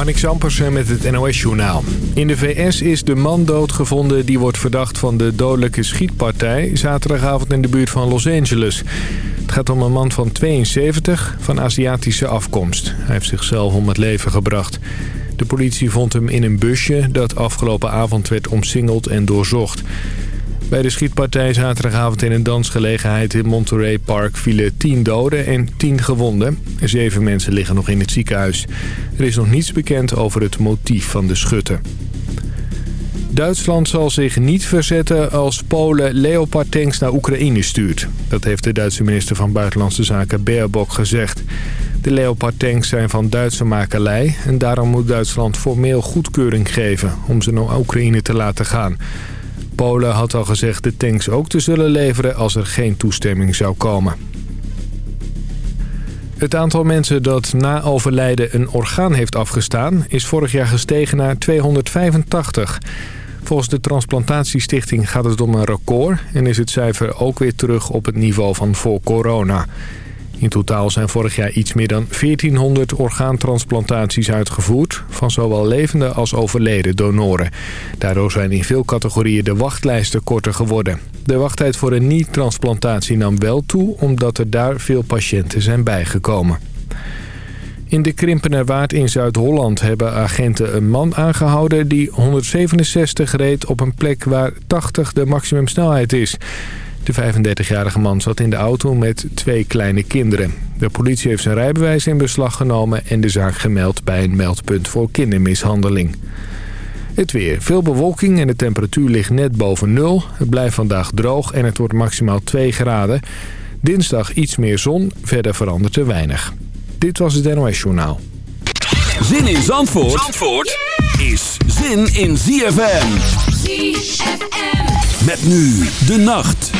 Marnik Zampersen met het NOS-journaal. In de VS is de man doodgevonden die wordt verdacht van de dodelijke schietpartij... zaterdagavond in de buurt van Los Angeles. Het gaat om een man van 72 van Aziatische afkomst. Hij heeft zichzelf om het leven gebracht. De politie vond hem in een busje dat afgelopen avond werd omsingeld en doorzocht. Bij de schietpartij zaterdagavond in een dansgelegenheid in Monterey Park vielen 10 doden en 10 gewonden. Zeven mensen liggen nog in het ziekenhuis. Er is nog niets bekend over het motief van de schutten. Duitsland zal zich niet verzetten als Polen Leopard-tanks naar Oekraïne stuurt. Dat heeft de Duitse minister van Buitenlandse Zaken Baerbock gezegd. De Leopard-tanks zijn van Duitse makelij en daarom moet Duitsland formeel goedkeuring geven om ze naar Oekraïne te laten gaan. Polen had al gezegd de tanks ook te zullen leveren als er geen toestemming zou komen. Het aantal mensen dat na overlijden een orgaan heeft afgestaan... is vorig jaar gestegen naar 285. Volgens de Transplantatiestichting gaat het om een record... en is het cijfer ook weer terug op het niveau van voor corona. In totaal zijn vorig jaar iets meer dan 1400 orgaantransplantaties uitgevoerd... van zowel levende als overleden donoren. Daardoor zijn in veel categorieën de wachtlijsten korter geworden. De wachttijd voor een niet-transplantatie nam wel toe... omdat er daar veel patiënten zijn bijgekomen. In de Krimpenerwaard in Zuid-Holland hebben agenten een man aangehouden... die 167 reed op een plek waar 80 de maximumsnelheid is... De 35-jarige man zat in de auto met twee kleine kinderen. De politie heeft zijn rijbewijs in beslag genomen en de zaak gemeld bij een meldpunt voor kindermishandeling. Het weer. Veel bewolking en de temperatuur ligt net boven nul. Het blijft vandaag droog en het wordt maximaal 2 graden. Dinsdag iets meer zon, verder verandert er weinig. Dit was het NOS Journaal. Zin in Zandvoort, Zandvoort is zin in ZFM. ZFM. Met nu de nacht.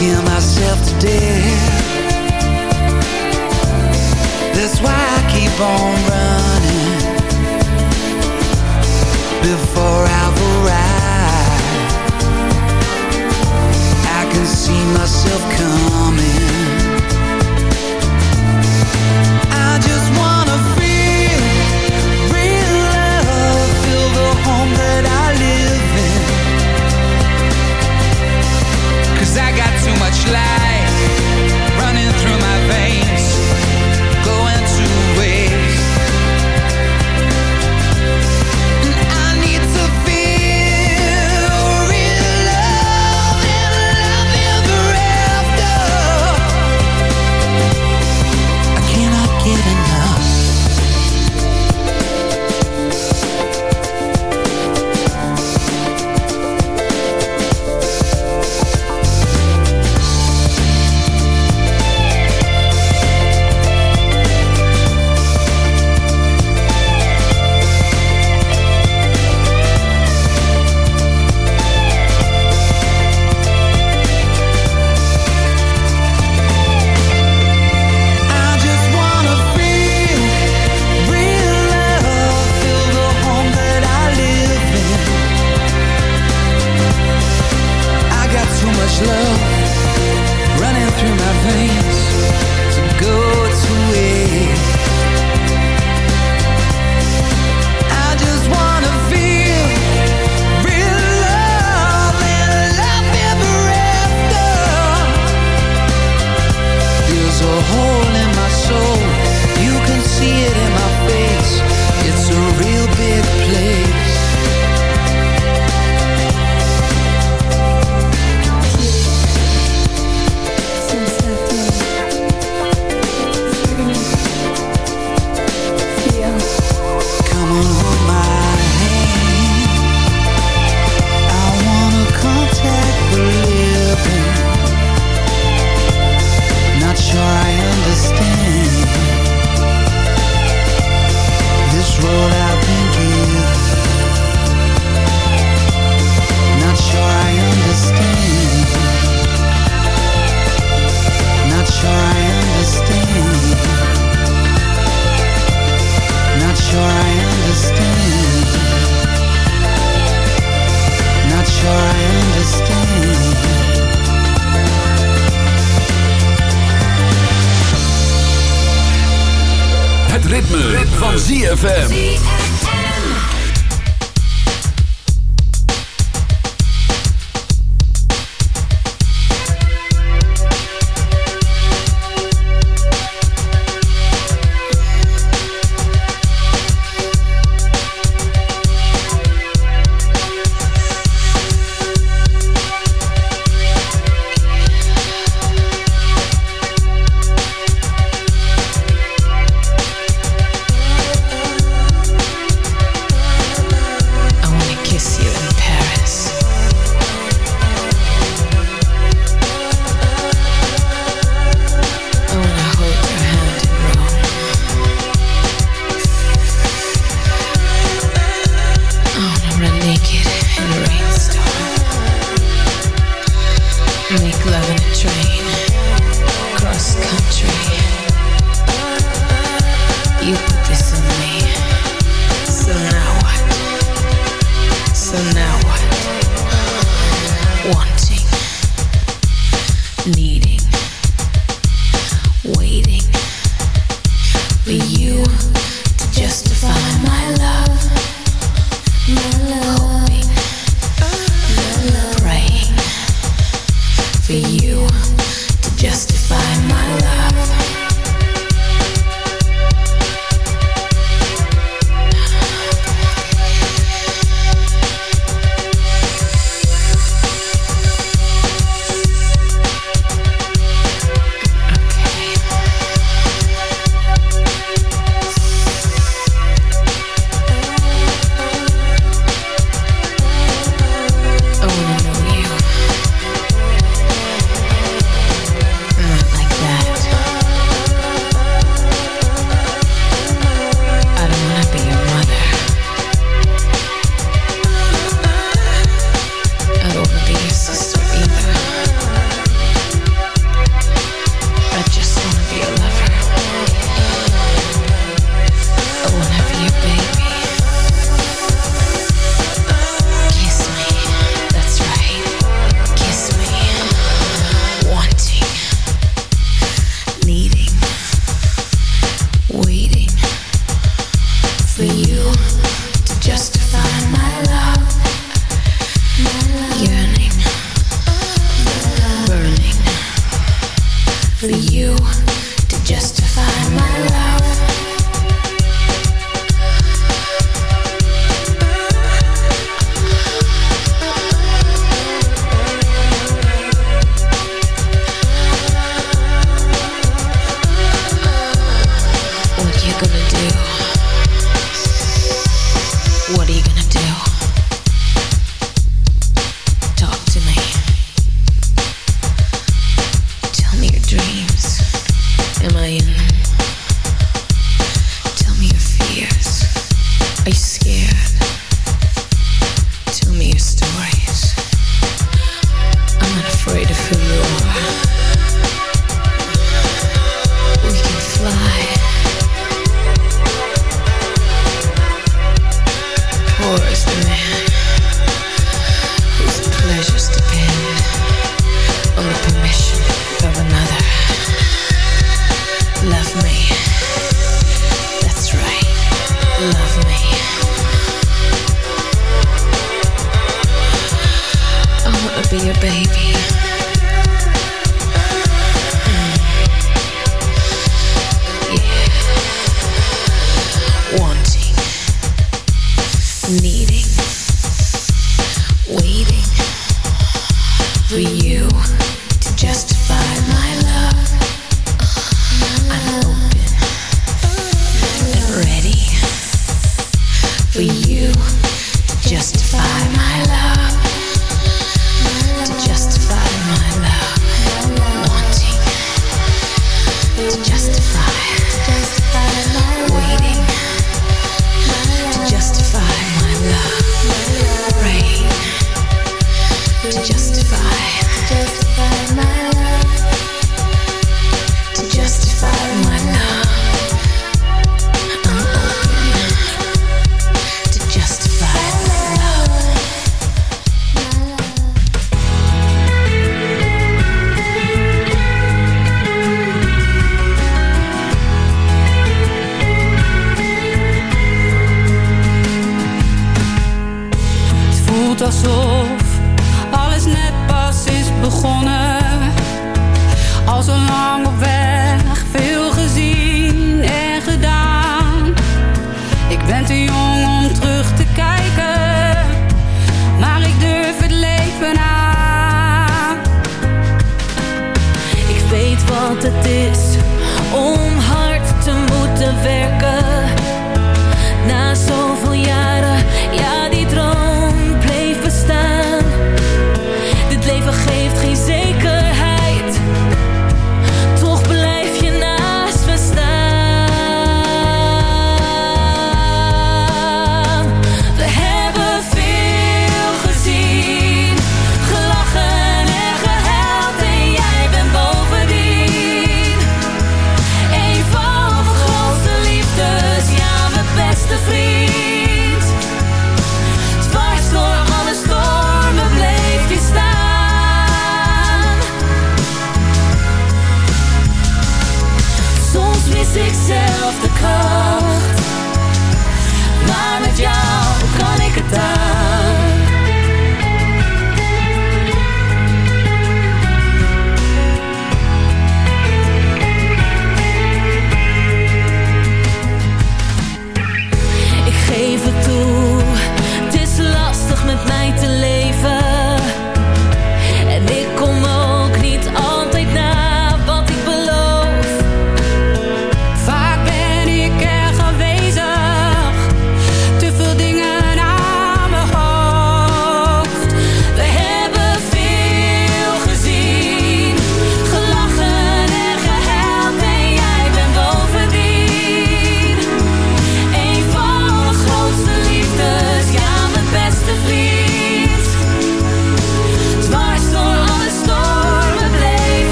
scare myself to death. That's why I keep on running Before I've I can see myself coming. I just want much less.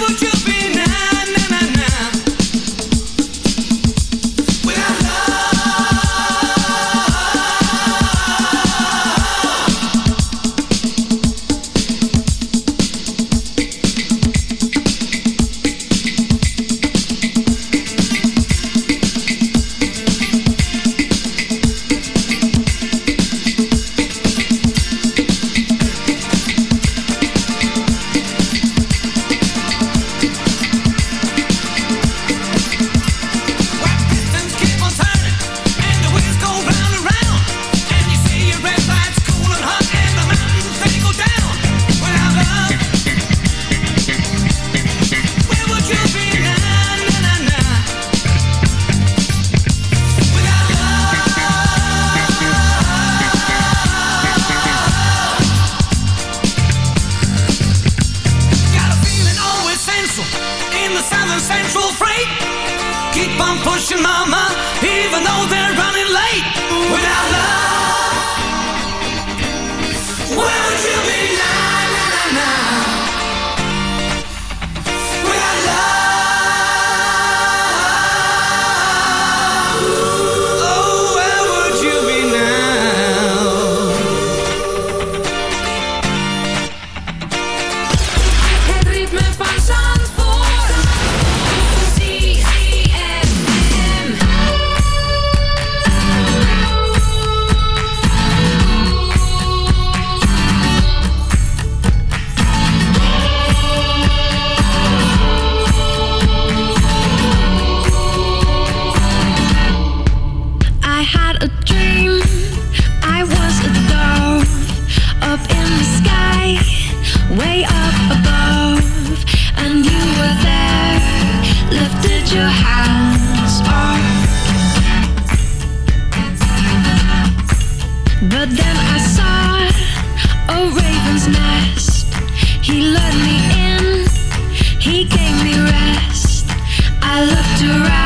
would you be? He let me in. He gave me rest. I looked around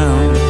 down.